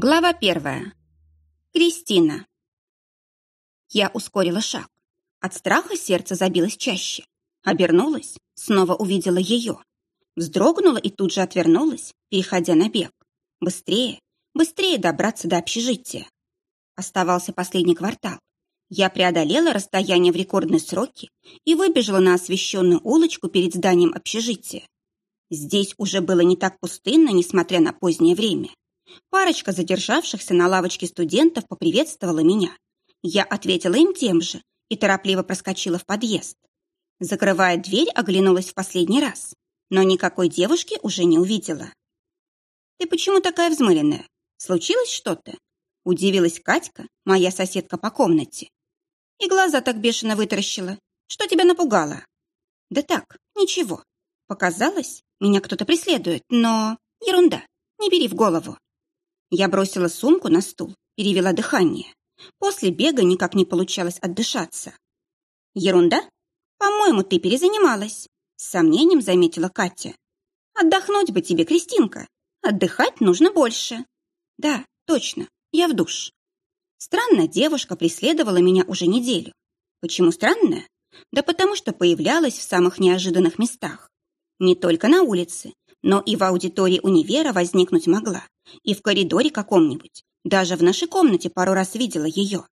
Глава первая. Кристина. Я ускорила шаг. От страха сердце забилось чаще. Обернулась, снова увидела ее. Вздрогнула и тут же отвернулась, переходя на бег. Быстрее, быстрее добраться до общежития. Оставался последний квартал. Я преодолела расстояние в рекордные сроки и выбежала на освещенную улочку перед зданием общежития. Здесь уже было не так пустынно, несмотря на позднее время. Парочка задержавшихся на лавочке студентов поприветствовала меня. Я ответила им тем же и торопливо проскочила в подъезд. Закрывая дверь, оглянулась в последний раз, но никакой девушки уже не увидела. «Ты почему такая взмыленная? Случилось что-то?» Удивилась Катька, моя соседка по комнате. И глаза так бешено вытаращила. Что тебя напугало? Да так, ничего. Показалось, меня кто-то преследует, но... Ерунда, не бери в голову. Я бросила сумку на стул, перевела дыхание. После бега никак не получалось отдышаться. «Ерунда? По-моему, ты перезанималась», — с сомнением заметила Катя. «Отдохнуть бы тебе, Кристинка. Отдыхать нужно больше». «Да, точно, я в душ». Странная девушка преследовала меня уже неделю. Почему странная? Да потому что появлялась в самых неожиданных местах. Не только на улице, но и в аудитории универа возникнуть могла, и в коридоре каком-нибудь. Даже в нашей комнате пару раз видела ее.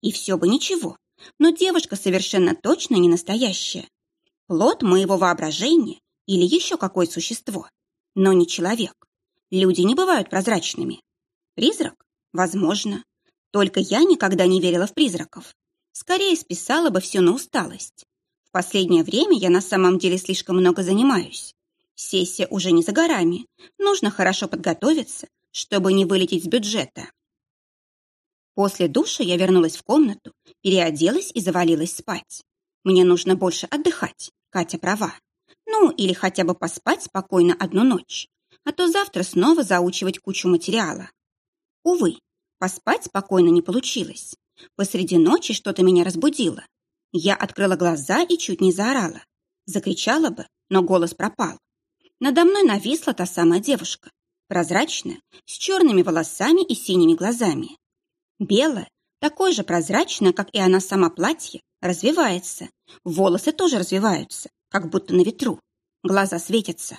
И все бы ничего, но девушка совершенно точно не настоящая. Плод моего воображения или еще какое существо, но не человек. Люди не бывают прозрачными. Призрак? Возможно. Только я никогда не верила в призраков. Скорее списала бы все на усталость. В последнее время я на самом деле слишком много занимаюсь. Сессия уже не за горами. Нужно хорошо подготовиться, чтобы не вылететь с бюджета. После душа я вернулась в комнату, переоделась и завалилась спать. Мне нужно больше отдыхать, Катя права. Ну, или хотя бы поспать спокойно одну ночь, а то завтра снова заучивать кучу материала. Увы, поспать спокойно не получилось. Посреди ночи что-то меня разбудило. Я открыла глаза и чуть не заорала. Закричала бы, но голос пропал. Надо мной нависла та самая девушка, прозрачная, с черными волосами и синими глазами. Белая, такое же прозрачное, как и она сама платье, развивается. Волосы тоже развиваются, как будто на ветру. Глаза светятся.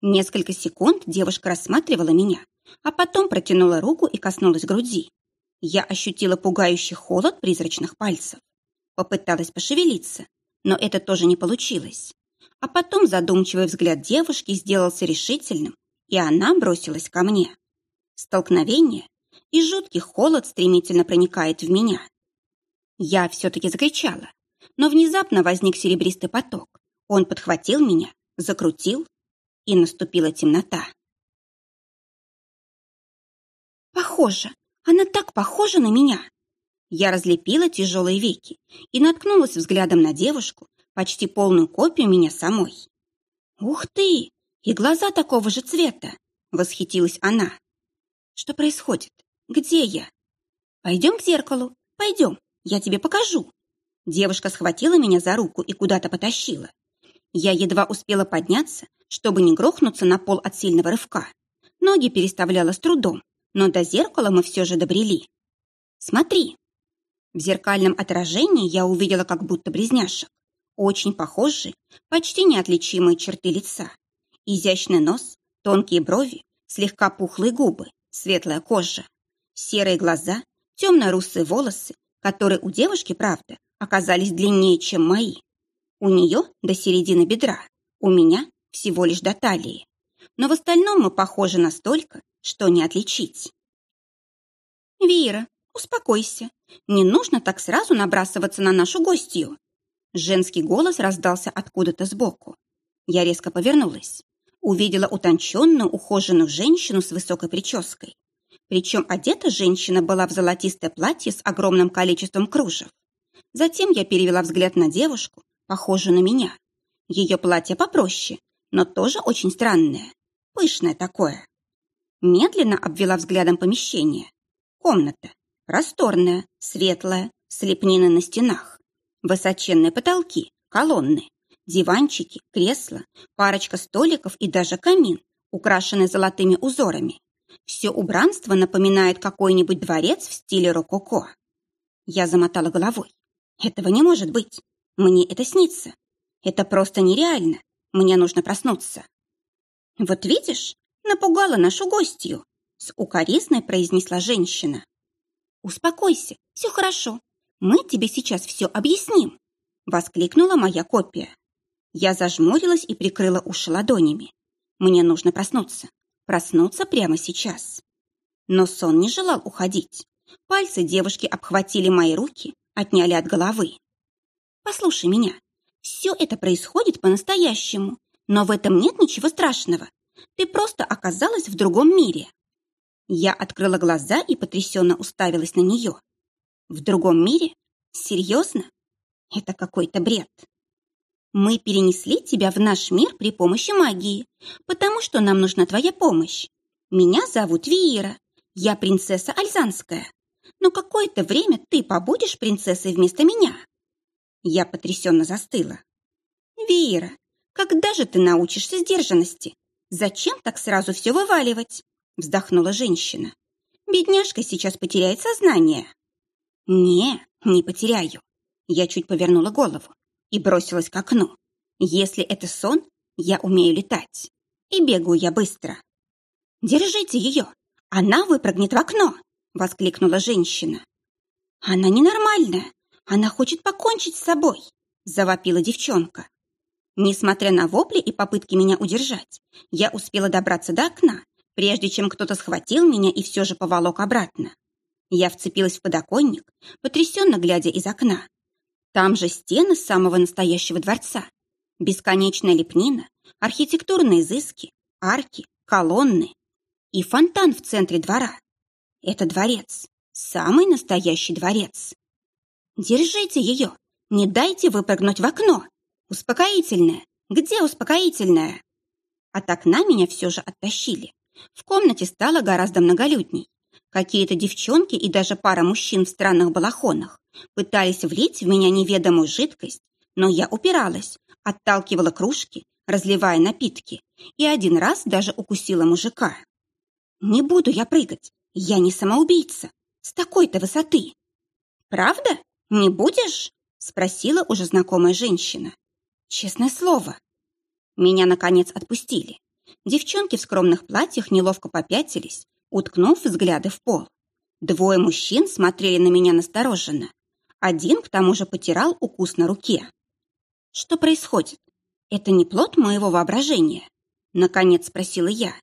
Несколько секунд девушка рассматривала меня, а потом протянула руку и коснулась груди. Я ощутила пугающий холод призрачных пальцев. Попыталась пошевелиться, но это тоже не получилось. А потом задумчивый взгляд девушки сделался решительным, и она бросилась ко мне. Столкновение, и жуткий холод стремительно проникает в меня. Я все-таки закричала, но внезапно возник серебристый поток. Он подхватил меня, закрутил, и наступила темнота. Похоже, она так похожа на меня. Я разлепила тяжелые веки и наткнулась взглядом на девушку, почти полную копию меня самой. «Ух ты! И глаза такого же цвета!» — восхитилась она. «Что происходит? Где я?» «Пойдем к зеркалу, пойдем, я тебе покажу». Девушка схватила меня за руку и куда-то потащила. Я едва успела подняться, чтобы не грохнуться на пол от сильного рывка. Ноги переставляла с трудом, но до зеркала мы все же добрели. «Смотри!» В зеркальном отражении я увидела как будто близняшек. Очень похожие, почти неотличимые черты лица. Изящный нос, тонкие брови, слегка пухлые губы, светлая кожа. Серые глаза, темно-русые волосы, которые у девушки, правда, оказались длиннее, чем мои. У нее до середины бедра, у меня всего лишь до талии. Но в остальном мы похожи настолько, что не отличить. «Вира, успокойся. Не нужно так сразу набрасываться на нашу гостью», Женский голос раздался откуда-то сбоку. Я резко повернулась. Увидела утонченную, ухоженную женщину с высокой прической. Причем одета женщина была в золотистое платье с огромным количеством кружев. Затем я перевела взгляд на девушку, похожую на меня. Ее платье попроще, но тоже очень странное. Пышное такое. Медленно обвела взглядом помещение. Комната. Просторная, светлая, с лепниной на стенах. Высоченные потолки, колонны, диванчики, кресла, парочка столиков и даже камин, украшенный золотыми узорами. Все убранство напоминает какой-нибудь дворец в стиле рококо. Я замотала головой. Этого не может быть. Мне это снится. Это просто нереально. Мне нужно проснуться. Вот видишь, напугала нашу гостью, с укоризной произнесла женщина. Успокойся, все хорошо. Мы тебе сейчас все объясним, воскликнула моя копия. Я зажмурилась и прикрыла уши ладонями. Мне нужно проснуться. Проснуться прямо сейчас. Но сон не желал уходить. Пальцы девушки обхватили мои руки, отняли от головы. «Послушай меня. Все это происходит по-настоящему, но в этом нет ничего страшного. Ты просто оказалась в другом мире». Я открыла глаза и потрясенно уставилась на нее. «В другом мире? Серьезно? Это какой-то бред». Мы перенесли тебя в наш мир при помощи магии, потому что нам нужна твоя помощь. Меня зовут Виира. Я принцесса Альзанская. Но какое-то время ты побудешь принцессой вместо меня. Я потрясенно застыла. Виира, когда же ты научишься сдержанности? Зачем так сразу все вываливать? Вздохнула женщина. Бедняжка сейчас потеряет сознание. Не, не потеряю. Я чуть повернула голову и бросилась к окну. Если это сон, я умею летать. И бегаю я быстро. «Держите ее! Она выпрыгнет в окно!» — воскликнула женщина. «Она ненормальная! Она хочет покончить с собой!» — завопила девчонка. Несмотря на вопли и попытки меня удержать, я успела добраться до окна, прежде чем кто-то схватил меня и все же поволок обратно. Я вцепилась в подоконник, потрясенно глядя из окна. Там же стены самого настоящего дворца. Бесконечная лепнина, архитектурные изыски, арки, колонны и фонтан в центре двора. Это дворец, самый настоящий дворец. Держите ее, не дайте выпрыгнуть в окно. Успокоительное, где успокоительное? От окна меня все же оттащили. В комнате стало гораздо многолюдней. Какие-то девчонки и даже пара мужчин в странных балахонах Пытались влить в меня неведомую жидкость, но я упиралась, отталкивала кружки, разливая напитки, и один раз даже укусила мужика. «Не буду я прыгать, я не самоубийца, с такой-то высоты». «Правда? Не будешь?» — спросила уже знакомая женщина. «Честное слово». Меня, наконец, отпустили. Девчонки в скромных платьях неловко попятились, уткнув взгляды в пол. Двое мужчин смотрели на меня настороженно. Один, к тому же, потирал укус на руке. «Что происходит? Это не плод моего воображения?» Наконец спросила я.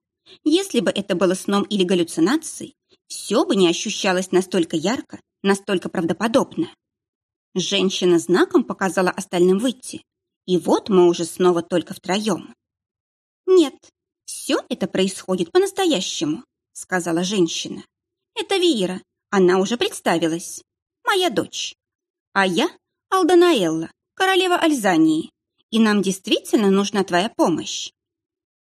Если бы это было сном или галлюцинацией, все бы не ощущалось настолько ярко, настолько правдоподобно. Женщина знаком показала остальным выйти. И вот мы уже снова только втроем. «Нет, все это происходит по-настоящему», — сказала женщина. «Это Вира, она уже представилась. Моя дочь. А я Алданаэлла, королева Альзании, и нам действительно нужна твоя помощь.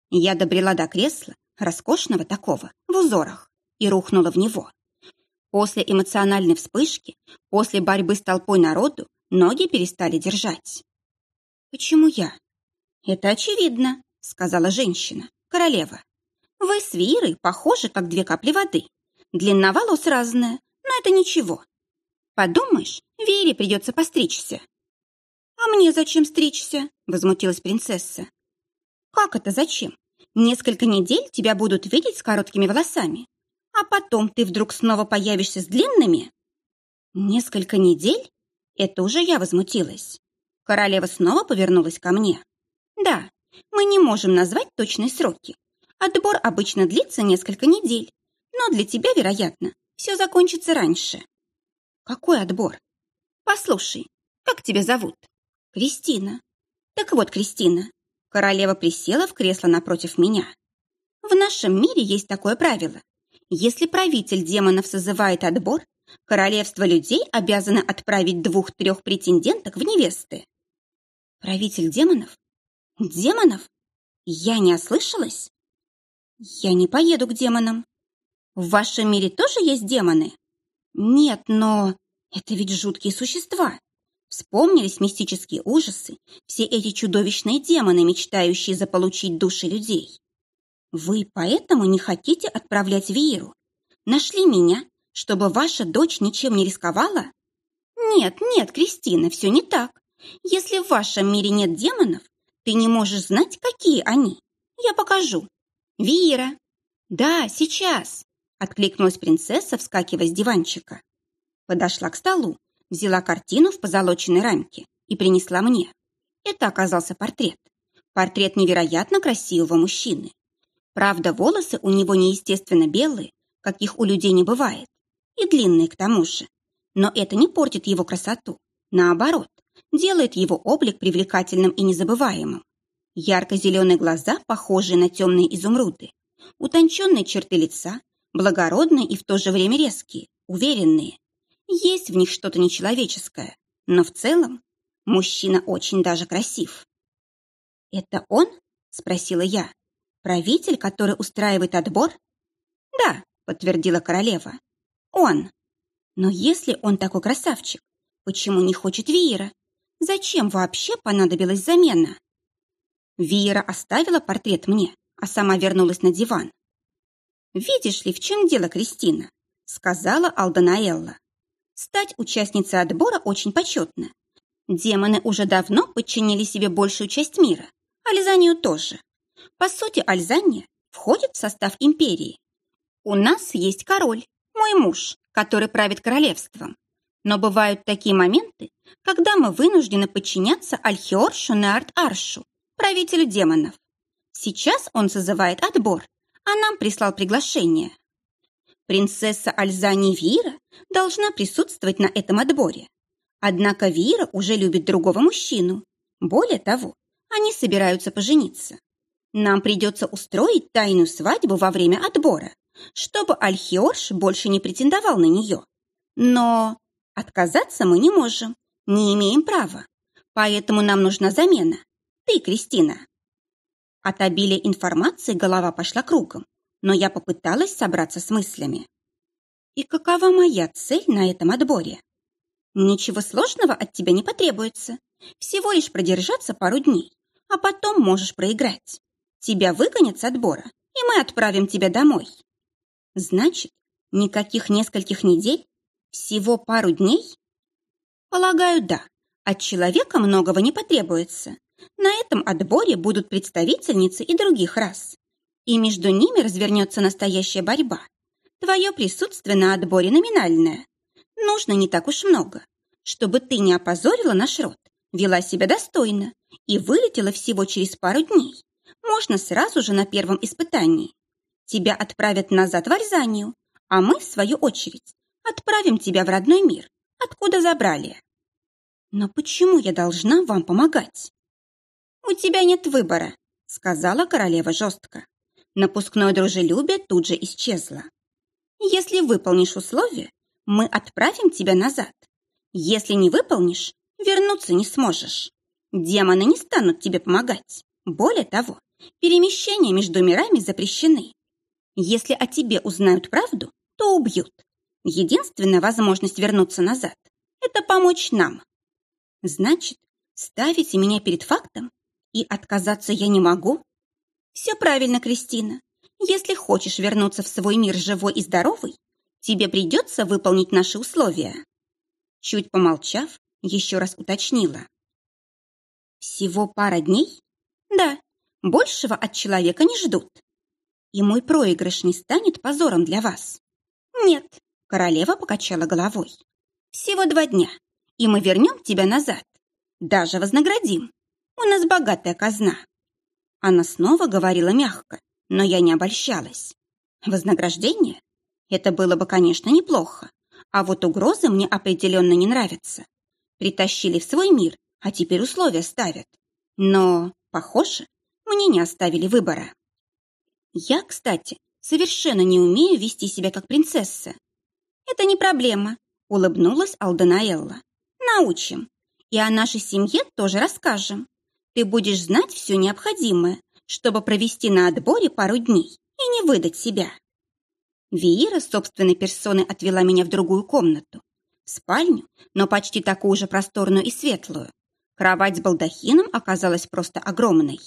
Я добрела до кресла, роскошного такого, в узорах, и рухнула в него. После эмоциональной вспышки, после борьбы с толпой народу, ноги перестали держать. «Почему я?» «Это очевидно», — сказала женщина, королева. «Вы с Вирой похожи, как две капли воды. Длина волос разная, но это ничего. Подумаешь, Вере придется постричься. А мне зачем стричься? Возмутилась принцесса. Как это зачем? Несколько недель тебя будут видеть с короткими волосами, а потом ты вдруг снова появишься с длинными? Несколько недель? Это уже я возмутилась. Королева снова повернулась ко мне. Да, мы не можем назвать точные сроки. Отбор обычно длится несколько недель, но для тебя, вероятно, все закончится раньше. Какой отбор? Послушай, как тебя зовут? Кристина. Так вот, Кристина, королева присела в кресло напротив меня. В нашем мире есть такое правило. Если правитель демонов созывает отбор, королевство людей обязано отправить двух-трех претенденток в невесты. Правитель демонов? Демонов? Я не ослышалась? Я не поеду к демонам. В вашем мире тоже есть демоны? Нет, но это ведь жуткие существа. Вспомнились мистические ужасы, все эти чудовищные демоны, мечтающие заполучить души людей. Вы поэтому не хотите отправлять Виеру? Нашли меня, чтобы ваша дочь ничем не рисковала? Нет, нет, Кристина, все не так. Если в вашем мире нет демонов, ты не можешь знать, какие они. Я покажу. Виера. Да, сейчас. Откликнулась принцесса, вскакивая с диванчика. Подошла к столу, взяла картину в позолоченной рамке и принесла мне. Это оказался портрет. Портрет невероятно красивого мужчины. Правда, волосы у него неестественно белые, каких у людей не бывает, и длинные к тому же. Но это не портит его красоту. Наоборот, делает его облик привлекательным и незабываемым. Ярко-зеленые глаза, похожие на темные изумруды, утонченные черты лица, благородные и в то же время резкие, уверенные. Есть в них что-то нечеловеческое, но в целом мужчина очень даже красив. «Это он?» – спросила я. «Правитель, который устраивает отбор?» «Да», – подтвердила королева. «Он. Но если он такой красавчик, почему не хочет Виера? Зачем вообще понадобилась замена?» Виера оставила портрет мне, а сама вернулась на диван. «Видишь ли, в чем дело, Кристина?» – сказала Алданаэлла. Стать участницей отбора очень почетно. Демоны уже давно подчинили себе большую часть мира, Альзанию тоже. По сути, Альзания входит в состав империи. У нас есть король, мой муж, который правит королевством. Но бывают такие моменты, когда мы вынуждены подчиняться Альхиоршу Неарт Аршу, правителю демонов. Сейчас он созывает отбор, а нам прислал приглашение. Принцесса Альзани Вира должна присутствовать на этом отборе. Однако Вира уже любит другого мужчину. Более того, они собираются пожениться. Нам придется устроить тайную свадьбу во время отбора, чтобы Альхиорш больше не претендовал на нее. Но отказаться мы не можем, не имеем права. Поэтому нам нужна замена. Ты, Кристина. От обилия информации голова пошла кругом но я попыталась собраться с мыслями. И какова моя цель на этом отборе? Ничего сложного от тебя не потребуется. Всего лишь продержаться пару дней, а потом можешь проиграть. Тебя выгонят с отбора, и мы отправим тебя домой. Значит, никаких нескольких недель? Всего пару дней? Полагаю, да. От человека многого не потребуется. На этом отборе будут представительницы и других рас и между ними развернется настоящая борьба. Твое присутствие на отборе номинальное. Нужно не так уж много, чтобы ты не опозорила наш род, вела себя достойно и вылетела всего через пару дней. Можно сразу же на первом испытании. Тебя отправят назад в Альзанию, а мы, в свою очередь, отправим тебя в родной мир, откуда забрали. Но почему я должна вам помогать? У тебя нет выбора, сказала королева жестко. Напускное дружелюбие тут же исчезло. Если выполнишь условия, мы отправим тебя назад. Если не выполнишь, вернуться не сможешь. Демоны не станут тебе помогать. Более того, перемещения между мирами запрещены. Если о тебе узнают правду, то убьют. Единственная возможность вернуться назад – это помочь нам. Значит, ставите меня перед фактом, и отказаться я не могу? Все правильно, Кристина. Если хочешь вернуться в свой мир живой и здоровый, тебе придется выполнить наши условия. Чуть помолчав, еще раз уточнила. Всего пара дней? Да, большего от человека не ждут. И мой проигрыш не станет позором для вас. Нет, королева покачала головой. Всего два дня, и мы вернем тебя назад. Даже вознаградим. У нас богатая казна. Она снова говорила мягко, но я не обольщалась. Вознаграждение? Это было бы, конечно, неплохо. А вот угрозы мне определенно не нравятся. Притащили в свой мир, а теперь условия ставят. Но, похоже, мне не оставили выбора. Я, кстати, совершенно не умею вести себя как принцесса. Это не проблема, улыбнулась Алданаэлла. Научим. И о нашей семье тоже расскажем. Ты будешь знать все необходимое, чтобы провести на отборе пару дней и не выдать себя. Виира собственной персоной отвела меня в другую комнату. В спальню, но почти такую же просторную и светлую. Кровать с балдахином оказалась просто огромной.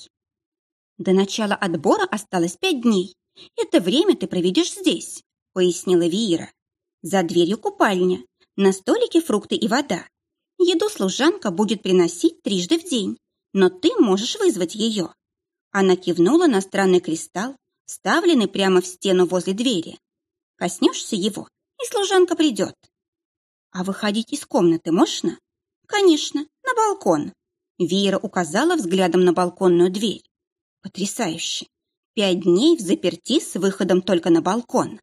До начала отбора осталось пять дней. Это время ты проведешь здесь, пояснила Виира. За дверью купальня, на столике фрукты и вода. Еду служанка будет приносить трижды в день, но ты можешь вызвать ее. Она кивнула на странный кристалл, вставленный прямо в стену возле двери. Коснешься его, и служанка придет. А выходить из комнаты можно? Конечно, на балкон. Вера указала взглядом на балконную дверь. Потрясающе. Пять дней в заперти с выходом только на балкон.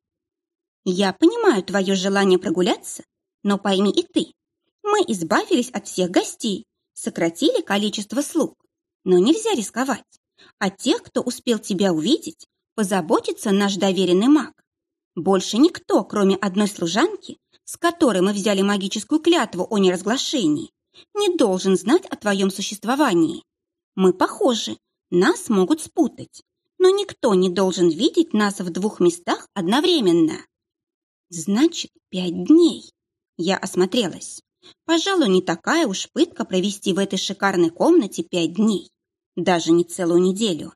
Я понимаю твое желание прогуляться, но пойми и ты. Мы избавились от всех гостей, сократили количество слуг. Но нельзя рисковать. А тех, кто успел тебя увидеть, позаботится наш доверенный маг. Больше никто, кроме одной служанки, с которой мы взяли магическую клятву о неразглашении, не должен знать о твоем существовании. Мы похожи, нас могут спутать, но никто не должен видеть нас в двух местах одновременно. Значит, пять дней. Я осмотрелась. Пожалуй, не такая уж пытка провести в этой шикарной комнате пять дней. Даже не целую неделю.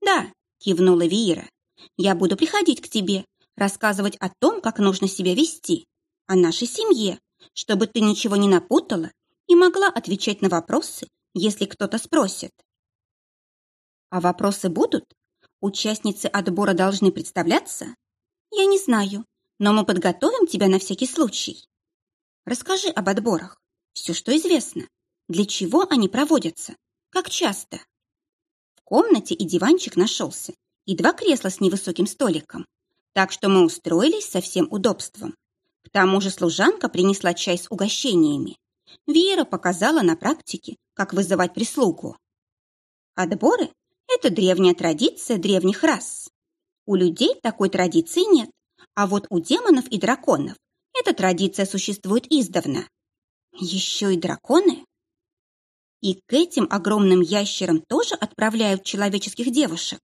Да, кивнула Виера. Я буду приходить к тебе, рассказывать о том, как нужно себя вести, о нашей семье, чтобы ты ничего не напутала и могла отвечать на вопросы, если кто-то спросит. А вопросы будут? Участницы отбора должны представляться? Я не знаю, но мы подготовим тебя на всякий случай. Расскажи об отборах. Все, что известно. Для чего они проводятся? Как часто? В комнате и диванчик нашелся, и два кресла с невысоким столиком. Так что мы устроились со всем удобством. К тому же служанка принесла чай с угощениями. Вера показала на практике, как вызывать прислугу. Отборы – это древняя традиция древних рас. У людей такой традиции нет, а вот у демонов и драконов эта традиция существует издавна. Еще и драконы? И к этим огромным ящерам тоже отправляют человеческих девушек.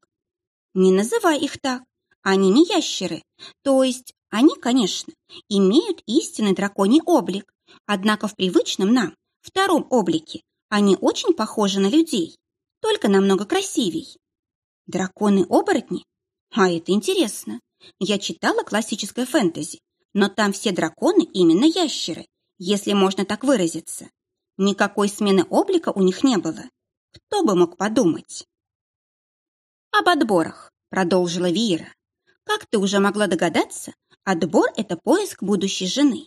Не называй их так, они не ящеры, то есть они, конечно, имеют истинный драконий облик, однако в привычном нам, втором облике, они очень похожи на людей, только намного красивей. Драконы-оборотни? А это интересно. Я читала классическое фэнтези, но там все драконы именно ящеры, если можно так выразиться. Никакой смены облика у них не было. Кто бы мог подумать? Об отборах, продолжила Вира. Как ты уже могла догадаться, отбор – это поиск будущей жены.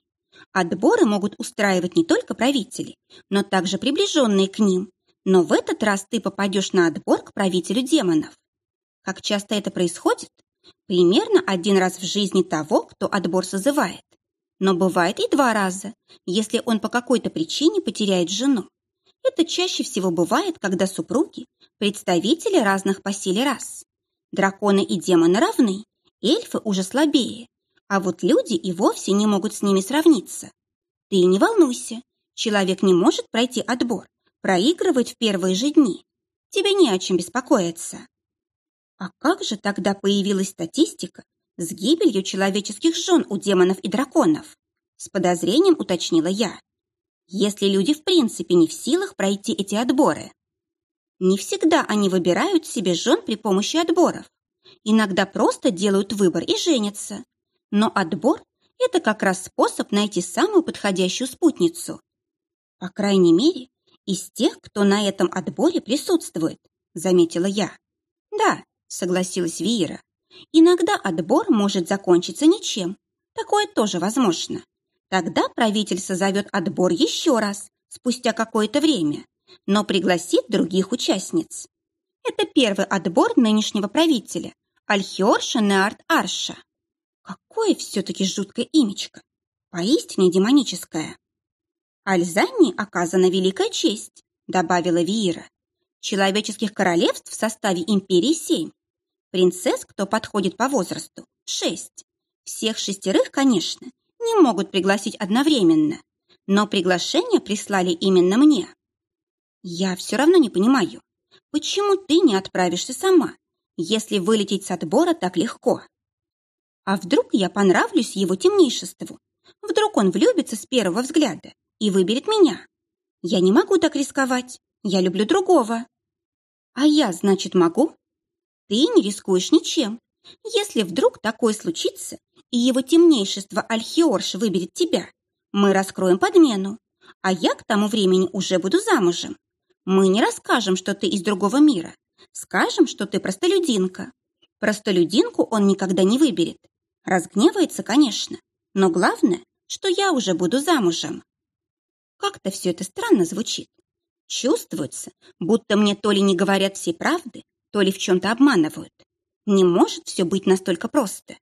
Отборы могут устраивать не только правители, но также приближенные к ним. Но в этот раз ты попадешь на отбор к правителю демонов. Как часто это происходит? Примерно один раз в жизни того, кто отбор созывает. Но бывает и два раза, если он по какой-то причине потеряет жену. Это чаще всего бывает, когда супруги – представители разных по силе рас. Драконы и демоны равны, эльфы уже слабее, а вот люди и вовсе не могут с ними сравниться. Ты не волнуйся, человек не может пройти отбор, проигрывать в первые же дни. Тебе не о чем беспокоиться. А как же тогда появилась статистика с гибелью человеческих жен у демонов и драконов? С подозрением уточнила я. Если люди в принципе не в силах пройти эти отборы. Не всегда они выбирают себе жен при помощи отборов. Иногда просто делают выбор и женятся. Но отбор – это как раз способ найти самую подходящую спутницу. По крайней мере, из тех, кто на этом отборе присутствует, заметила я. Да, согласилась Виера. Иногда отбор может закончиться ничем. Такое тоже возможно. Тогда правитель созовет отбор еще раз, спустя какое-то время, но пригласит других участниц. Это первый отбор нынешнего правителя, Альхиор Шенеарт Арша. Какое все-таки жуткое имечко, поистине демоническое. Альзанни оказана великая честь, добавила Виера. Человеческих королевств в составе империи семь. Принцесс, кто подходит по возрасту, шесть. Всех шестерых, конечно, не могут пригласить одновременно, но приглашение прислали именно мне. Я все равно не понимаю, почему ты не отправишься сама, если вылететь с отбора так легко? А вдруг я понравлюсь его темнейшеству? Вдруг он влюбится с первого взгляда и выберет меня? Я не могу так рисковать. Я люблю другого. А я, значит, могу? Ты не рискуешь ничем. Если вдруг такое случится, и его темнейшество Альхиорш выберет тебя, мы раскроем подмену, а я к тому времени уже буду замужем. Мы не расскажем, что ты из другого мира. Скажем, что ты простолюдинка. Простолюдинку он никогда не выберет. Разгневается, конечно, но главное, что я уже буду замужем. Как-то все это странно звучит. Чувствуется, будто мне то ли не говорят всей правды, то ли в чем-то обманывают. Не может все быть настолько просто.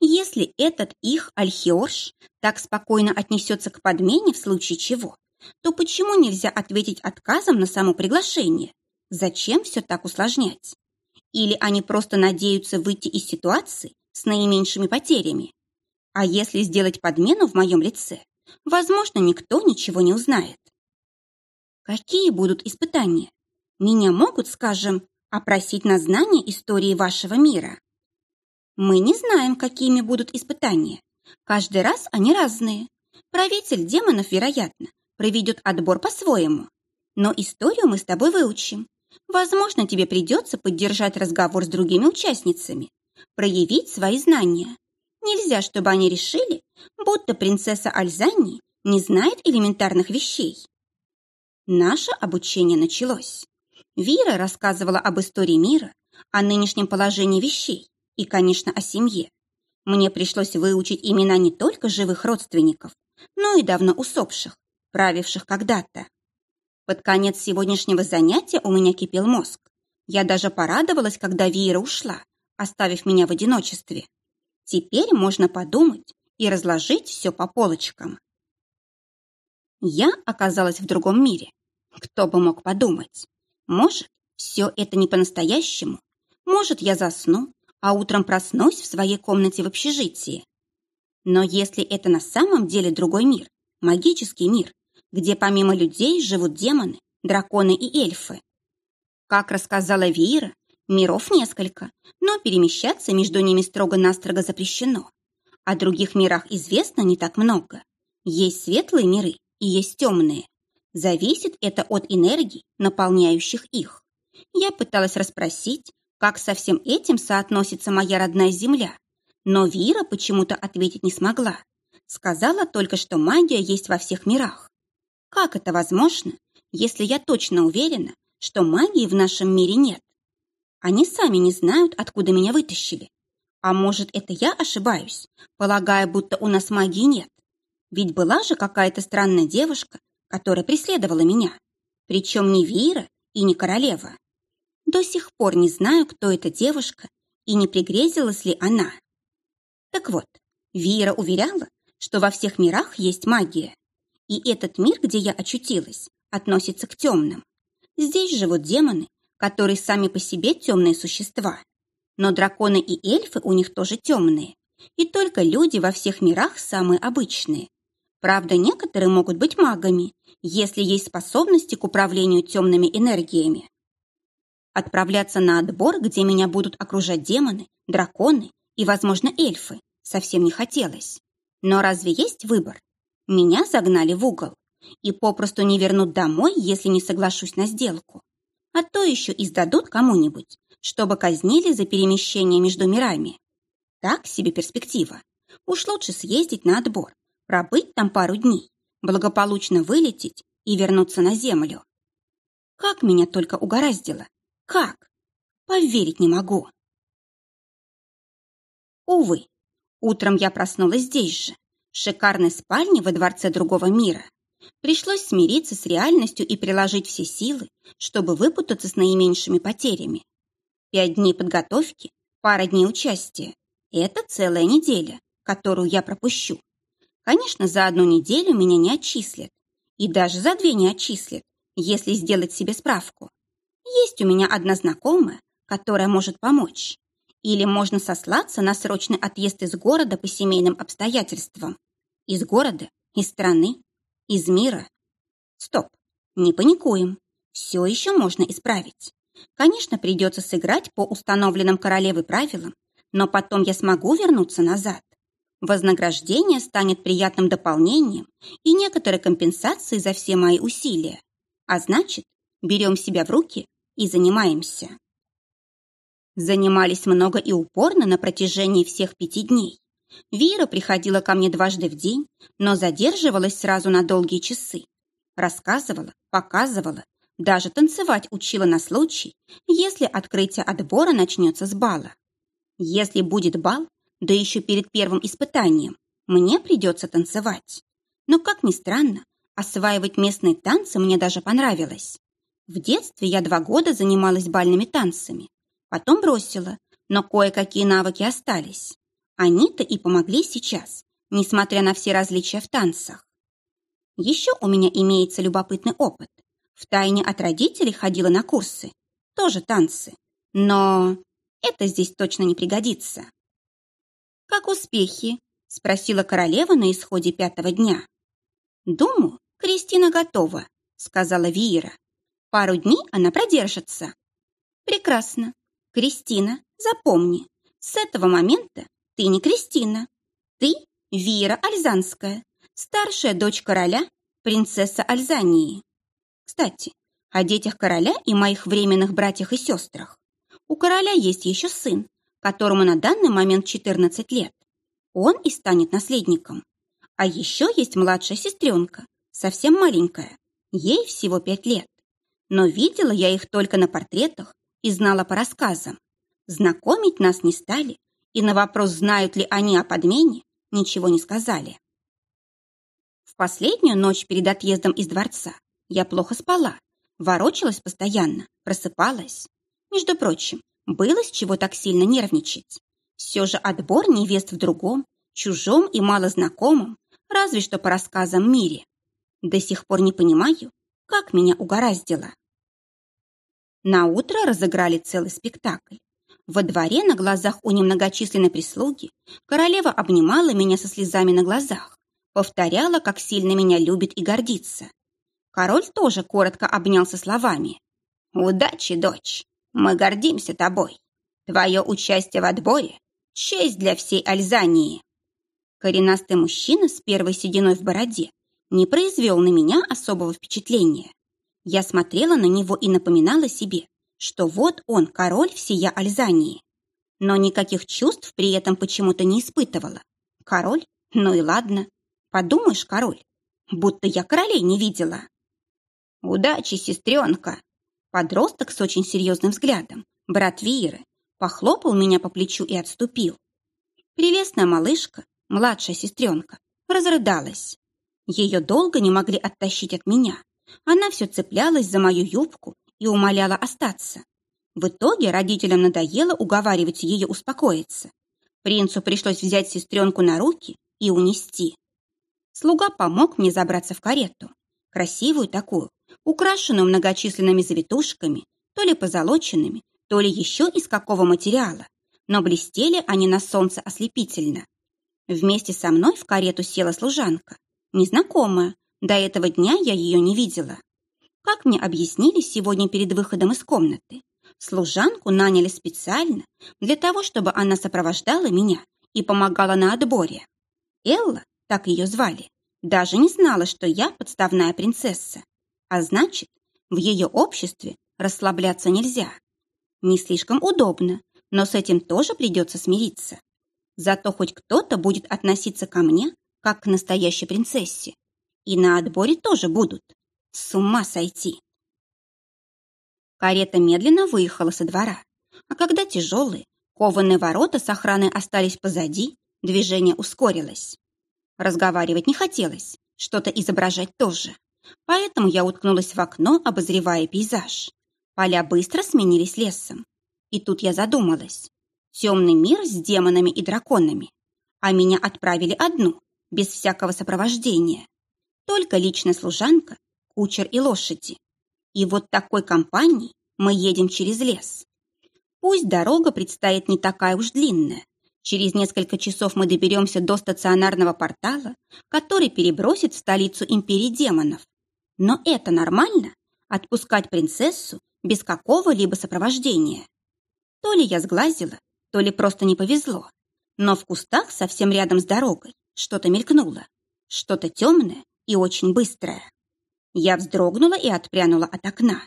Если этот их Альхиорш так спокойно отнесется к подмене в случае чего, то почему нельзя ответить отказом на само приглашение? Зачем все так усложнять? Или они просто надеются выйти из ситуации с наименьшими потерями? А если сделать подмену в моем лице, возможно, никто ничего не узнает. Какие будут испытания? Меня могут, скажем, опросить на знание истории вашего мира. Мы не знаем, какими будут испытания. Каждый раз они разные. Правитель демонов, вероятно, проведет отбор по-своему. Но историю мы с тобой выучим. Возможно, тебе придется поддержать разговор с другими участницами, проявить свои знания. Нельзя, чтобы они решили, будто принцесса Альзани не знает элементарных вещей. Наше обучение началось. Вира рассказывала об истории мира, о нынешнем положении вещей и, конечно, о семье. Мне пришлось выучить имена не только живых родственников, но и давно усопших, правивших когда-то. Под конец сегодняшнего занятия у меня кипел мозг. Я даже порадовалась, когда Вира ушла, оставив меня в одиночестве. Теперь можно подумать и разложить все по полочкам. Я оказалась в другом мире. Кто бы мог подумать? Может, все это не по-настоящему? Может, я засну, а утром проснусь в своей комнате в общежитии? Но если это на самом деле другой мир, магический мир, где помимо людей живут демоны, драконы и эльфы. Как рассказала Вира, миров несколько, но перемещаться между ними строго-настрого запрещено. О других мирах известно не так много. Есть светлые миры и есть темные. Зависит это от энергий, наполняющих их. Я пыталась расспросить, как со всем этим соотносится моя родная земля, но Вира почему-то ответить не смогла. Сказала только, что магия есть во всех мирах. Как это возможно, если я точно уверена, что магии в нашем мире нет? Они сами не знают, откуда меня вытащили. А может, это я ошибаюсь, полагая, будто у нас магии нет? Ведь была же какая-то странная девушка, которая преследовала меня. Причем не Вира и не королева. До сих пор не знаю, кто эта девушка и не пригрезилась ли она. Так вот, Вира уверяла, что во всех мирах есть магия. И этот мир, где я очутилась, относится к темным. Здесь живут демоны, которые сами по себе темные существа. Но драконы и эльфы у них тоже темные. И только люди во всех мирах самые обычные. Правда, некоторые могут быть магами, если есть способности к управлению темными энергиями. Отправляться на отбор, где меня будут окружать демоны, драконы и, возможно, эльфы, совсем не хотелось. Но разве есть выбор? Меня загнали в угол и попросту не вернут домой, если не соглашусь на сделку. А то еще и сдадут кому-нибудь, чтобы казнили за перемещение между мирами. Так себе перспектива. Уж лучше съездить на отбор, пробыть там пару дней, благополучно вылететь и вернуться на землю. Как меня только угораздило. Как? Поверить не могу. Увы, утром я проснулась здесь же, шикарной спальне во дворце другого мира. Пришлось смириться с реальностью и приложить все силы, чтобы выпутаться с наименьшими потерями. Пять дней подготовки, пара дней участия – это целая неделя, которую я пропущу. Конечно, за одну неделю меня не отчислят. И даже за две не отчислят, если сделать себе справку. Есть у меня одна знакомая, которая может помочь. Или можно сослаться на срочный отъезд из города по семейным обстоятельствам. Из города, из страны, из мира. Стоп, не паникуем. Все еще можно исправить. Конечно, придется сыграть по установленным королевой правилам, но потом я смогу вернуться назад. Вознаграждение станет приятным дополнением и некоторой компенсацией за все мои усилия. А значит, берем себя в руки и занимаемся. Занимались много и упорно на протяжении всех пяти дней. Вира приходила ко мне дважды в день, но задерживалась сразу на долгие часы. Рассказывала, показывала, даже танцевать учила на случай, если открытие отбора начнется с бала. Если будет бал, да еще перед первым испытанием, мне придется танцевать. Но, как ни странно, осваивать местные танцы мне даже понравилось. В детстве я два года занималась бальными танцами, потом бросила, но кое-какие навыки остались. Они-то и помогли сейчас, несмотря на все различия в танцах. Еще у меня имеется любопытный опыт. Втайне от родителей ходила на курсы, тоже танцы, но это здесь точно не пригодится. «Как успехи?» – спросила королева на исходе пятого дня. «Думаю, Кристина готова», – сказала Виера. Пару дней она продержится. Прекрасно. Кристина, запомни, с этого момента ты не Кристина. Ты Вира Альзанская, старшая дочь короля, принцесса Альзании. Кстати, о детях короля и моих временных братьях и сестрах. У короля есть еще сын, которому на данный момент 14 лет. Он и станет наследником. А еще есть младшая сестренка, совсем маленькая. Ей всего пять лет но видела я их только на портретах и знала по рассказам. Знакомить нас не стали, и на вопрос, знают ли они о подмене, ничего не сказали. В последнюю ночь перед отъездом из дворца я плохо спала, ворочалась постоянно, просыпалась. Между прочим, было с чего так сильно нервничать. Все же отбор невест в другом, чужом и малознакомом, разве что по рассказам мире. До сих пор не понимаю, как меня угораздило. На утро разыграли целый спектакль. Во дворе на глазах у немногочисленной прислуги королева обнимала меня со слезами на глазах, повторяла, как сильно меня любит и гордится. Король тоже коротко обнялся словами. «Удачи, дочь! Мы гордимся тобой. Твое участие в отборе — честь для всей Альзании». Коренастый мужчина с первой сединой в бороде не произвел на меня особого впечатления. Я смотрела на него и напоминала себе, что вот он, король всея Альзании. Но никаких чувств при этом почему-то не испытывала. Король? Ну и ладно. Подумаешь, король, будто я королей не видела. Удачи, сестренка! Подросток с очень серьезным взглядом, брат Виеры, похлопал меня по плечу и отступил. Прелестная малышка, младшая сестренка, разрыдалась. Ее долго не могли оттащить от меня. Она все цеплялась за мою юбку и умоляла остаться. В итоге родителям надоело уговаривать ее успокоиться. Принцу пришлось взять сестренку на руки и унести. Слуга помог мне забраться в карету. Красивую такую, украшенную многочисленными завитушками, то ли позолоченными, то ли еще из какого материала, но блестели они на солнце ослепительно. Вместе со мной в карету села служанка, незнакомая, до этого дня я ее не видела. Как мне объяснили сегодня перед выходом из комнаты, служанку наняли специально для того, чтобы она сопровождала меня и помогала на отборе. Элла, так ее звали, даже не знала, что я подставная принцесса. А значит, в ее обществе расслабляться нельзя. Не слишком удобно, но с этим тоже придется смириться. Зато хоть кто-то будет относиться ко мне, как к настоящей принцессе. И на отборе тоже будут. С ума сойти. Карета медленно выехала со двора. А когда тяжелые, кованые ворота с охраной остались позади, движение ускорилось. Разговаривать не хотелось, что-то изображать тоже. Поэтому я уткнулась в окно, обозревая пейзаж. Поля быстро сменились лесом. И тут я задумалась. Темный мир с демонами и драконами. А меня отправили одну, без всякого сопровождения. Только личная служанка, кучер и лошади. И вот такой компанией мы едем через лес. Пусть дорога предстоит не такая уж длинная. Через несколько часов мы доберемся до стационарного портала, который перебросит в столицу империи демонов. Но это нормально? Отпускать принцессу без какого-либо сопровождения? То ли я сглазила, то ли просто не повезло. Но в кустах совсем рядом с дорогой что-то мелькнуло. Что-то темное и очень быстрая. Я вздрогнула и отпрянула от окна.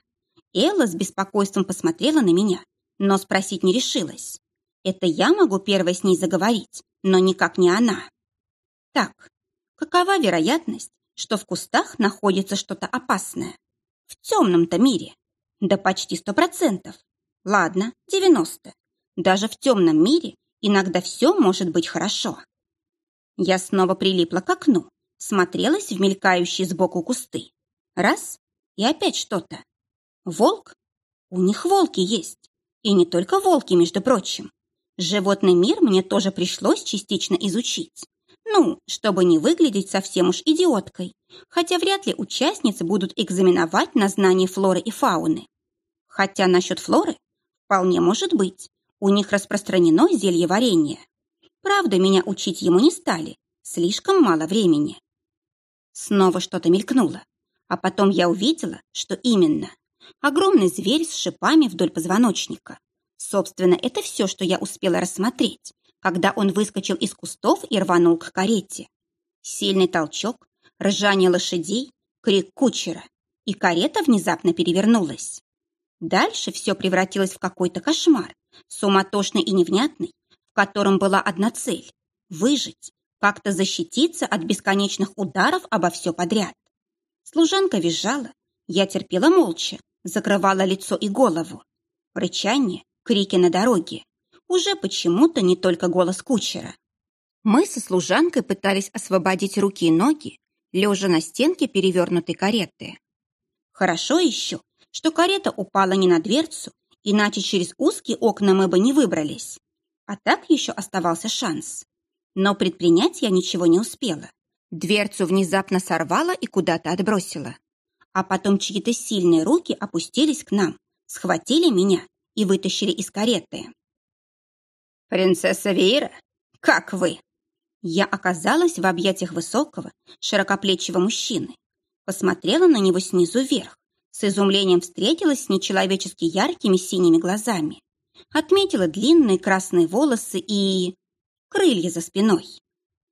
Элла с беспокойством посмотрела на меня но спросить не решилась. Это я могу первой с ней заговорить, но никак не она. Так, какова вероятность, что в кустах находится что-то опасное? В темном-то мире. Да почти сто процентов. Ладно, девяносто. Даже в темном мире иногда все может быть хорошо. Я снова прилипла к окну, смотрелась в мелькающие сбоку кусты. Раз — и опять что-то. Волк? У них волки есть. И не только волки, между прочим. Животный мир мне тоже пришлось частично изучить. Ну, чтобы не выглядеть совсем уж идиоткой. Хотя вряд ли участницы будут экзаменовать на знание флоры и фауны. Хотя насчет флоры вполне может быть. У них распространено зелье варенье. Правда, меня учить ему не стали. Слишком мало времени. Снова что-то мелькнуло. А потом я увидела, что именно. Огромный зверь с шипами вдоль позвоночника. Собственно, это все, что я успела рассмотреть, когда он выскочил из кустов и рванул к карете. Сильный толчок, ржание лошадей, крик кучера, и карета внезапно перевернулась. Дальше все превратилось в какой-то кошмар, суматошный и невнятный, в котором была одна цель – выжить, как-то защититься от бесконечных ударов обо все подряд. Служанка визжала, я терпела молча, закрывала лицо и голову. Рычание, крики на дороге. Уже почему-то не только голос кучера. Мы со служанкой пытались освободить руки и ноги, лежа на стенке перевернутой кареты. Хорошо еще, что карета упала не на дверцу, иначе через узкие окна мы бы не выбрались. А так еще оставался шанс. Но предпринять я ничего не успела. Дверцу внезапно сорвала и куда-то отбросила. А потом чьи-то сильные руки опустились к нам, схватили меня и вытащили из кареты. «Принцесса Вейра, как вы?» Я оказалась в объятиях высокого, широкоплечего мужчины. Посмотрела на него снизу вверх, с изумлением встретилась с нечеловечески яркими синими глазами. Отметила длинные красные волосы и... крылья за спиной.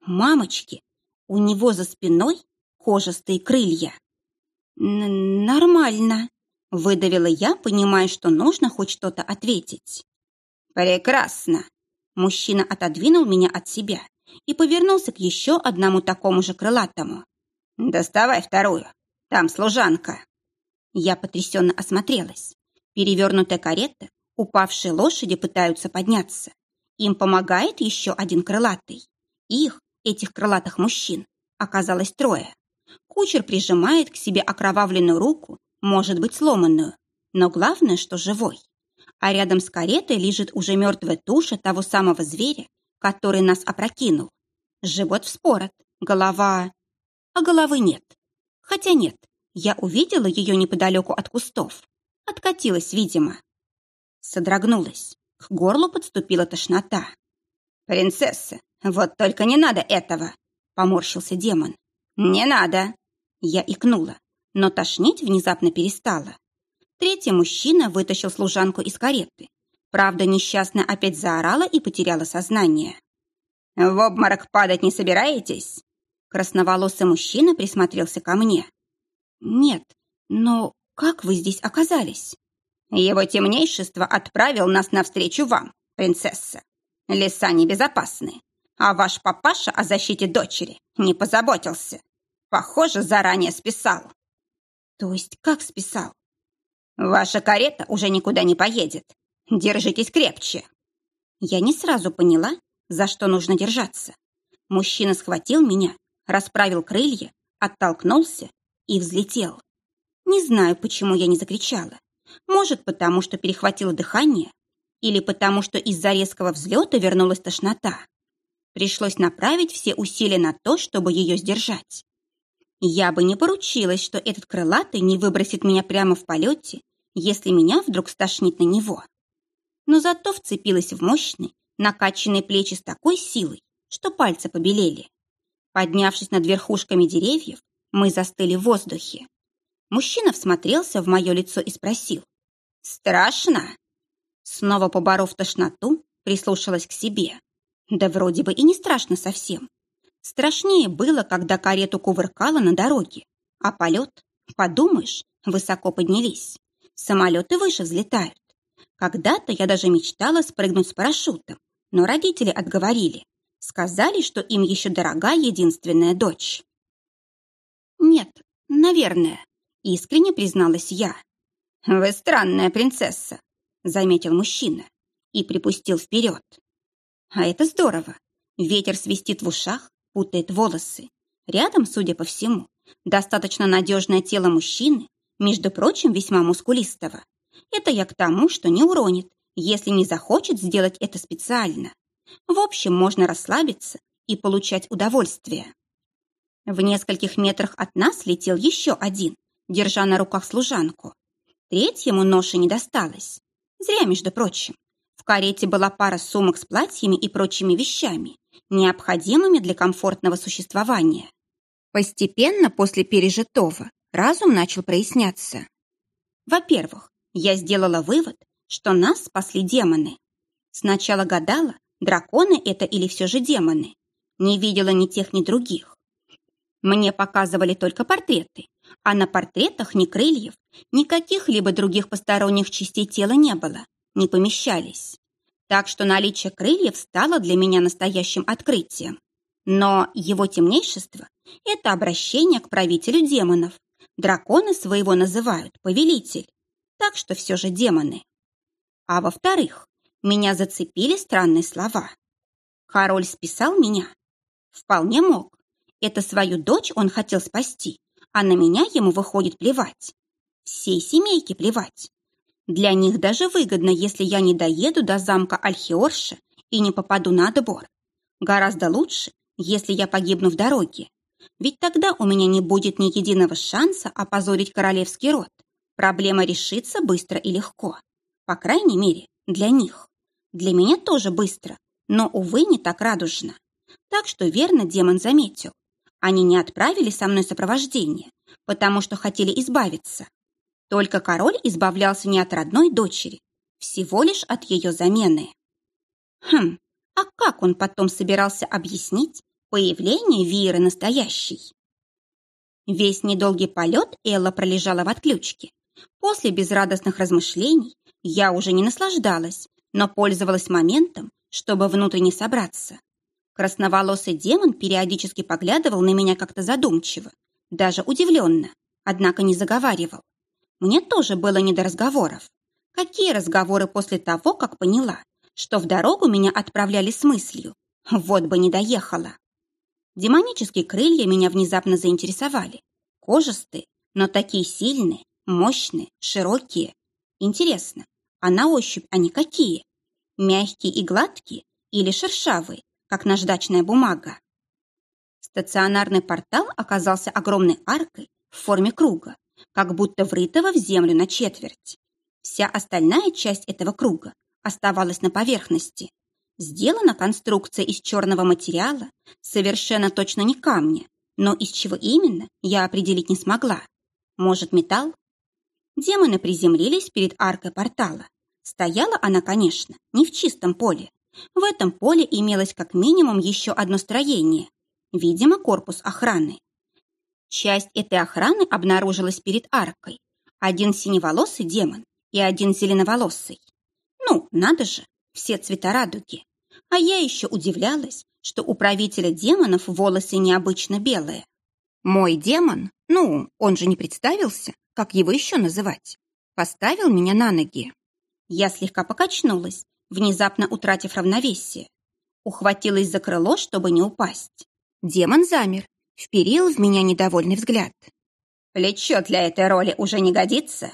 Мамочки, у него за спиной кожистые крылья. Н «Нормально», — выдавила я, понимая, что нужно хоть что-то ответить. «Прекрасно!» Мужчина отодвинул меня от себя и повернулся к еще одному такому же крылатому. «Доставай вторую. Там служанка». Я потрясенно осмотрелась. Перевернутая карета, упавшие лошади пытаются подняться. Им помогает еще один крылатый. Их, этих крылатых мужчин, оказалось трое. Кучер прижимает к себе окровавленную руку, может быть, сломанную, но главное, что живой. А рядом с каретой лежит уже мертвая туша того самого зверя, который нас опрокинул. Живот вспорот, голова... А головы нет. Хотя нет, я увидела ее неподалеку от кустов. Откатилась, видимо. Содрогнулась. К горлу подступила тошнота. «Принцесса, вот только не надо этого!» Поморщился демон. «Не надо!» Я икнула, но тошнить внезапно перестала. Третий мужчина вытащил служанку из кареты. Правда, несчастная опять заорала и потеряла сознание. «В обморок падать не собираетесь?» Красноволосый мужчина присмотрелся ко мне. «Нет, но как вы здесь оказались?» «Его темнейшество отправил нас навстречу вам, принцесса. Леса небезопасны, а ваш папаша о защите дочери не позаботился. Похоже, заранее списал». «То есть как списал?» «Ваша карета уже никуда не поедет. Держитесь крепче». Я не сразу поняла, за что нужно держаться. Мужчина схватил меня, расправил крылья, оттолкнулся и взлетел. Не знаю, почему я не закричала. Может, потому что перехватило дыхание, или потому что из-за резкого взлета вернулась тошнота. Пришлось направить все усилия на то, чтобы ее сдержать. Я бы не поручилась, что этот крылатый не выбросит меня прямо в полете, если меня вдруг стошнит на него. Но зато вцепилась в мощные, накачанные плечи с такой силой, что пальцы побелели. Поднявшись над верхушками деревьев, мы застыли в воздухе. Мужчина всмотрелся в мое лицо и спросил. «Страшно?» Снова поборов тошноту, прислушалась к себе. Да вроде бы и не страшно совсем. Страшнее было, когда карету кувыркала на дороге. А полет, подумаешь, высоко поднялись. Самолеты выше взлетают. Когда-то я даже мечтала спрыгнуть с парашютом, но родители отговорили. Сказали, что им еще дорога единственная дочь. «Нет, наверное», — искренне призналась я. «Вы странная принцесса», — заметил мужчина и припустил вперед. «А это здорово. Ветер свистит в ушах, путает волосы. Рядом, судя по всему, достаточно надежное тело мужчины, между прочим, весьма мускулистого. Это я к тому, что не уронит, если не захочет сделать это специально. В общем, можно расслабиться и получать удовольствие. В нескольких метрах от нас летел еще один, держа на руках служанку. Третьему ноши не досталось. Зря, между прочим. В карете была пара сумок с платьями и прочими вещами, необходимыми для комфортного существования. Постепенно после пережитого разум начал проясняться. Во-первых, я сделала вывод, что нас спасли демоны. Сначала гадала, драконы это или все же демоны. Не видела ни тех, ни других. Мне показывали только портреты, а на портретах ни крыльев, ни каких-либо других посторонних частей тела не было, не помещались. Так что наличие крыльев стало для меня настоящим открытием. Но его темнейшество – это обращение к правителю демонов. Драконы своего называют повелитель, так что все же демоны. А во-вторых, меня зацепили странные слова. Король списал меня? Вполне мог. Это свою дочь он хотел спасти, а на меня ему выходит плевать. Всей семейке плевать. Для них даже выгодно, если я не доеду до замка Альхиорша и не попаду на отбор. Гораздо лучше, если я погибну в дороге. Ведь тогда у меня не будет ни единого шанса опозорить королевский род. Проблема решится быстро и легко. По крайней мере, для них. Для меня тоже быстро, но, увы, не так радужно. Так что верно демон заметил. Они не отправили со мной сопровождение, потому что хотели избавиться. Только король избавлялся не от родной дочери, всего лишь от ее замены. Хм, а как он потом собирался объяснить появление Виры настоящей? Весь недолгий полет Элла пролежала в отключке. После безрадостных размышлений я уже не наслаждалась, но пользовалась моментом, чтобы внутренне собраться. Красноволосый демон периодически поглядывал на меня как-то задумчиво, даже удивленно, однако не заговаривал. Мне тоже было не до разговоров. Какие разговоры после того, как поняла, что в дорогу меня отправляли с мыслью «вот бы не доехала». Демонические крылья меня внезапно заинтересовали. Кожистые, но такие сильные, мощные, широкие. Интересно, а на ощупь они какие? Мягкие и гладкие или шершавые, как наждачная бумага. Стационарный портал оказался огромной аркой в форме круга, как будто врытого в землю на четверть. Вся остальная часть этого круга оставалась на поверхности. Сделана конструкция из черного материала, совершенно точно не камня, но из чего именно, я определить не смогла. Может, металл? Демоны приземлились перед аркой портала. Стояла она, конечно, не в чистом поле, в этом поле имелось как минимум еще одно строение, видимо, корпус охраны. Часть этой охраны обнаружилась перед аркой. Один синеволосый демон и один зеленоволосый. Ну, надо же, все цвета радуги. А я еще удивлялась, что у правителя демонов волосы необычно белые. Мой демон, ну, он же не представился, как его еще называть, поставил меня на ноги. Я слегка покачнулась, внезапно утратив равновесие. Ухватилась за крыло, чтобы не упасть. Демон замер, вперил в меня недовольный взгляд. «Плечо для этой роли уже не годится?»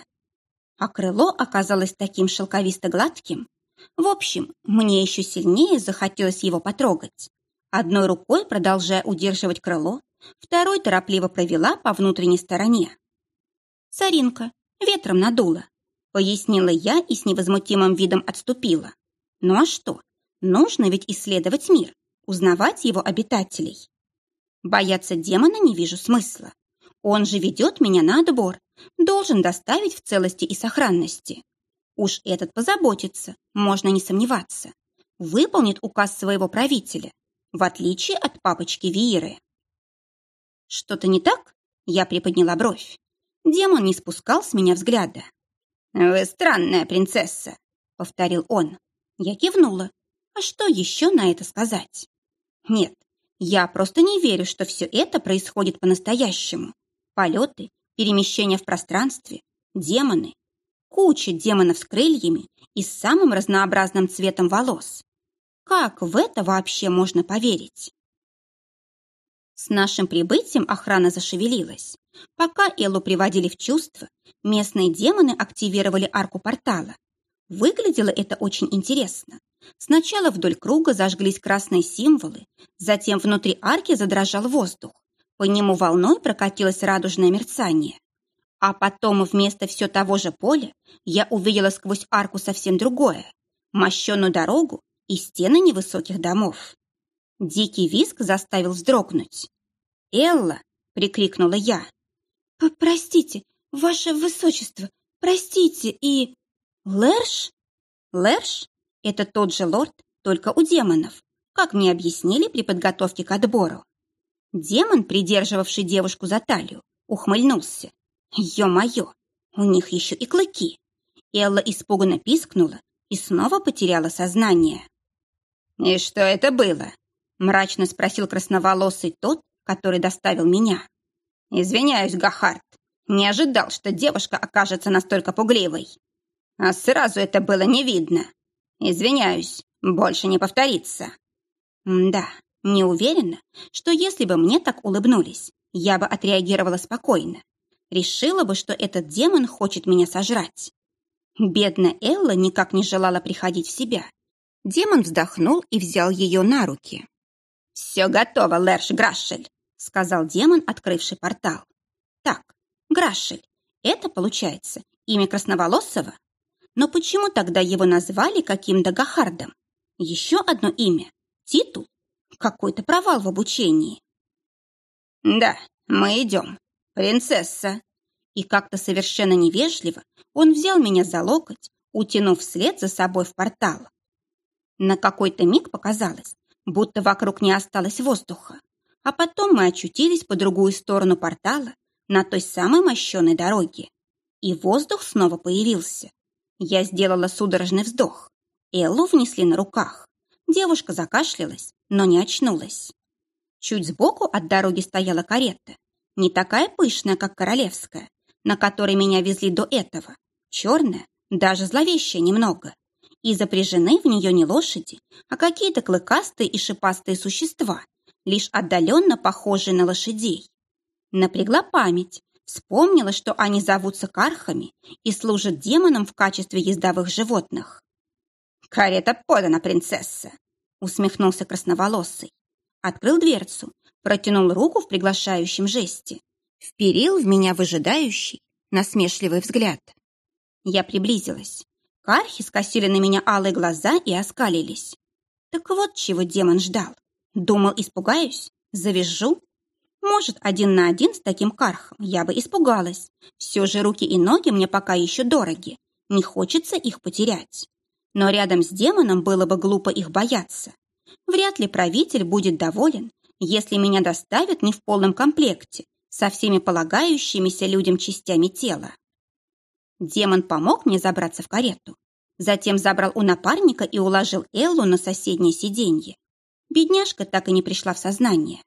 А крыло оказалось таким шелковисто-гладким. В общем, мне еще сильнее захотелось его потрогать. Одной рукой, продолжая удерживать крыло, второй торопливо провела по внутренней стороне. «Саринка, ветром надуло», — пояснила я и с невозмутимым видом отступила. Ну а что? Нужно ведь исследовать мир, узнавать его обитателей. Бояться демона не вижу смысла. Он же ведет меня на отбор, должен доставить в целости и сохранности. Уж этот позаботится, можно не сомневаться. Выполнит указ своего правителя, в отличие от папочки Вииры. Что-то не так? Я приподняла бровь. Демон не спускал с меня взгляда. «Вы странная принцесса», повторил он. Я кивнула. А что еще на это сказать? Нет, я просто не верю, что все это происходит по-настоящему. Полеты, перемещения в пространстве, демоны. Куча демонов с крыльями и с самым разнообразным цветом волос. Как в это вообще можно поверить? С нашим прибытием охрана зашевелилась. Пока Эллу приводили в чувство, местные демоны активировали арку портала. Выглядело это очень интересно. Сначала вдоль круга зажглись красные символы, затем внутри арки задрожал воздух. По нему волной прокатилось радужное мерцание. А потом вместо все того же поля я увидела сквозь арку совсем другое. Мощенную дорогу и стены невысоких домов. Дикий виск заставил вздрогнуть. «Элла!» — прикрикнула я. «Простите, ваше высочество, простите и...» «Лерш?» «Лерш? Это тот же лорд, только у демонов, как мне объяснили при подготовке к отбору». Демон, придерживавший девушку за талию, ухмыльнулся. «Ё-моё, у них еще и клыки!» Элла испуганно пискнула и снова потеряла сознание. «И что это было?» мрачно спросил красноволосый тот, который доставил меня. «Извиняюсь, Гахард, не ожидал, что девушка окажется настолько пугливой. А сразу это было не видно. Извиняюсь, больше не повторится». «Да, не уверена, что если бы мне так улыбнулись, я бы отреагировала спокойно. Решила бы, что этот демон хочет меня сожрать. Бедная Элла никак не желала приходить в себя. Демон вздохнул и взял ее на руки. «Все готово, Лерш Грашель», — сказал демон, открывший портал. «Так, Грашель, это, получается, имя Красноволосого? Но почему тогда его назвали каким-то Гахардом? Еще одно имя? Титул? Какой-то провал в обучении». «Да, мы идем. Принцесса». И как-то совершенно невежливо он взял меня за локоть, утянув вслед за собой в портал. На какой-то миг показалось, будто вокруг не осталось воздуха. А потом мы очутились по другую сторону портала, на той самой мощеной дороге. И воздух снова появился. Я сделала судорожный вздох. Эллу внесли на руках. Девушка закашлялась, но не очнулась. Чуть сбоку от дороги стояла карета. Не такая пышная, как королевская, на которой меня везли до этого. Черная, даже зловещая немного и запряжены в нее не лошади, а какие-то клыкастые и шипастые существа, лишь отдаленно похожие на лошадей. Напрягла память, вспомнила, что они зовутся кархами и служат демонам в качестве ездовых животных. «Карета подана, принцесса!» усмехнулся красноволосый. Открыл дверцу, протянул руку в приглашающем жесте. Вперил в меня выжидающий, насмешливый взгляд. Я приблизилась. Кархи скосили на меня алые глаза и оскалились. Так вот чего демон ждал. Думал, испугаюсь, завяжу. Может, один на один с таким кархом я бы испугалась. Все же руки и ноги мне пока еще дороги. Не хочется их потерять. Но рядом с демоном было бы глупо их бояться. Вряд ли правитель будет доволен, если меня доставят не в полном комплекте, со всеми полагающимися людям частями тела. Демон помог мне забраться в карету. Затем забрал у напарника и уложил Эллу на соседнее сиденье. Бедняжка так и не пришла в сознание.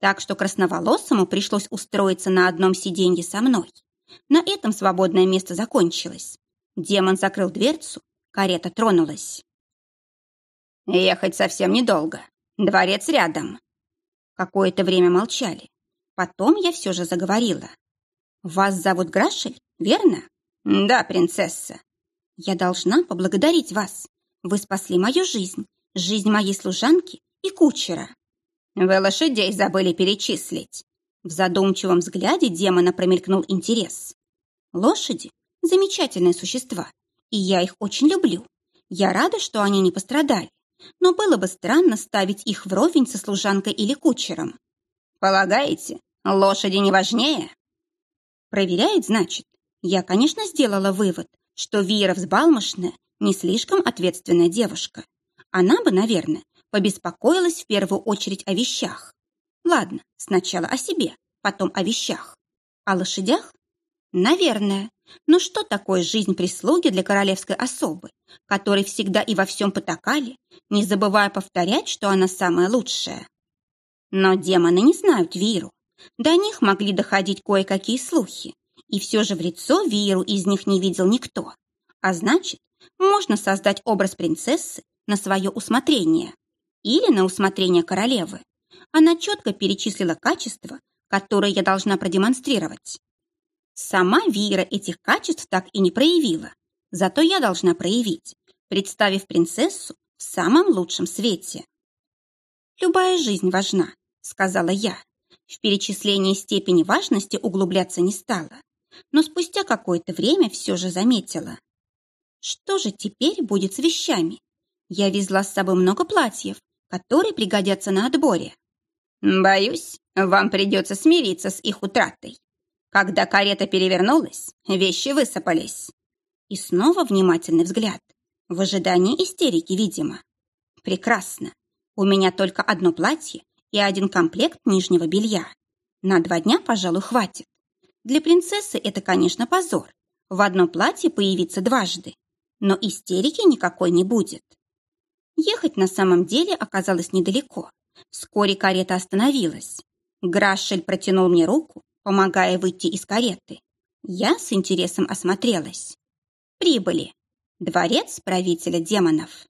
Так что красноволосому пришлось устроиться на одном сиденье со мной. На этом свободное место закончилось. Демон закрыл дверцу, карета тронулась. «Ехать совсем недолго. Дворец рядом». Какое-то время молчали. Потом я все же заговорила. «Вас зовут Грашель, верно?» «Да, принцесса». «Я должна поблагодарить вас. Вы спасли мою жизнь, жизнь моей служанки и кучера». «Вы лошадей забыли перечислить». В задумчивом взгляде демона промелькнул интерес. «Лошади — замечательные существа, и я их очень люблю. Я рада, что они не пострадали, но было бы странно ставить их вровень со служанкой или кучером». «Полагаете, лошади не важнее?» «Проверяет, значит. Я, конечно, сделала вывод, что Вира взбалмошная не слишком ответственная девушка. Она бы, наверное, побеспокоилась в первую очередь о вещах. Ладно, сначала о себе, потом о вещах. О лошадях? Наверное, Но что такое жизнь прислуги для королевской особы, которой всегда и во всем потакали, не забывая повторять, что она самая лучшая? Но демоны не знают Виру. До них могли доходить кое-какие слухи, и все же в лицо Виру из них не видел никто. А значит, можно создать образ принцессы на свое усмотрение или на усмотрение королевы. Она четко перечислила качества, которые я должна продемонстрировать. Сама Вира этих качеств так и не проявила, зато я должна проявить, представив принцессу в самом лучшем свете. «Любая жизнь важна», — сказала я. В перечислении степени важности углубляться не стала, но спустя какое-то время все же заметила. Что же теперь будет с вещами? Я везла с собой много платьев, которые пригодятся на отборе. Боюсь, вам придется смириться с их утратой. Когда карета перевернулась, вещи высыпались. И снова внимательный взгляд. В ожидании истерики, видимо. Прекрасно. У меня только одно платье и один комплект нижнего белья. На два дня, пожалуй, хватит. Для принцессы это, конечно, позор. В одно платье появиться дважды. Но истерики никакой не будет. Ехать на самом деле оказалось недалеко. Вскоре карета остановилась. Грашель протянул мне руку, помогая выйти из кареты. Я с интересом осмотрелась. Прибыли. Дворец правителя демонов.